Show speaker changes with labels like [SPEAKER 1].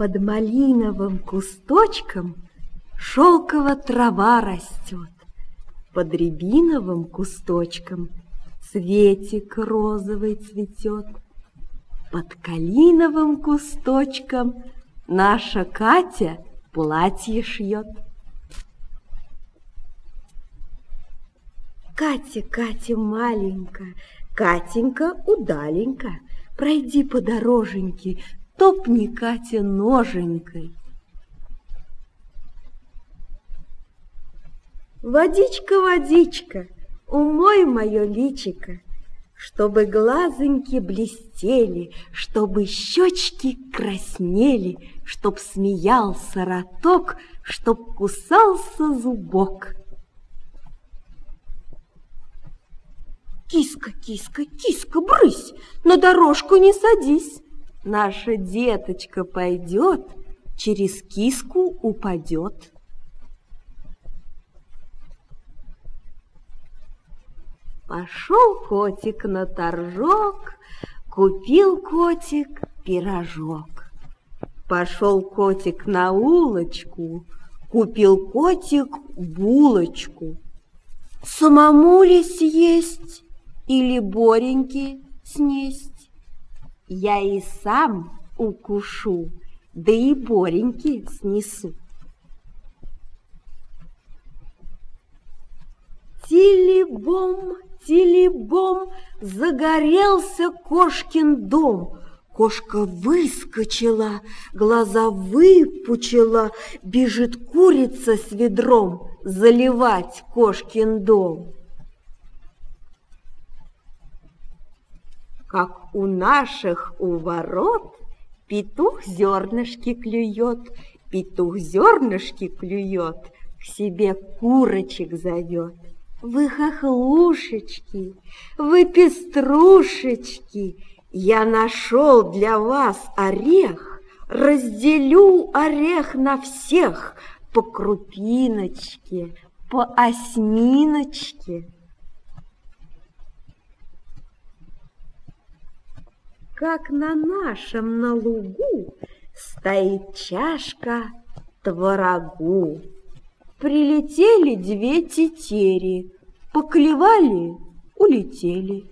[SPEAKER 1] Под малиновым кусточком шелково трава растет. Под рябиновым кусточком цветик розовый цветет. Под калиновым кусточком наша Катя платье шьет. Катя, Катя маленькая, Катенька удаленька, Пройди по дороженьке, топни, Катя, ноженькой. Водичка, водичка, умой мое личико, Чтобы глазоньки блестели, Чтобы щечки краснели, Чтоб смеялся роток, Чтоб кусался зубок. Киска, киска, киска, брысь, на дорожку не садись. Наша деточка пойдет, через киску упадет. Пошел котик на торжок, купил котик пирожок. Пошел котик на улочку, купил котик булочку. Самому ли съесть или Бореньки снесть? Я и сам укушу, да и Бореньки снесу. Тили-бом, тили-бом, загорелся кошкин дом. Кошка выскочила, глаза выпучила, бежит курица с ведром заливать кошкин дом. Как у наших у ворот петух зернышки клюет, петух зернышки клюет, к себе курочек зовет. Вы хохлушечки, вы пеструшечки, я нашел для вас орех, разделю орех на всех по крупиночке, по осьминочке. Как на нашем на лугу стоит чашка творогу. Прилетели две тетери, поклевали, улетели.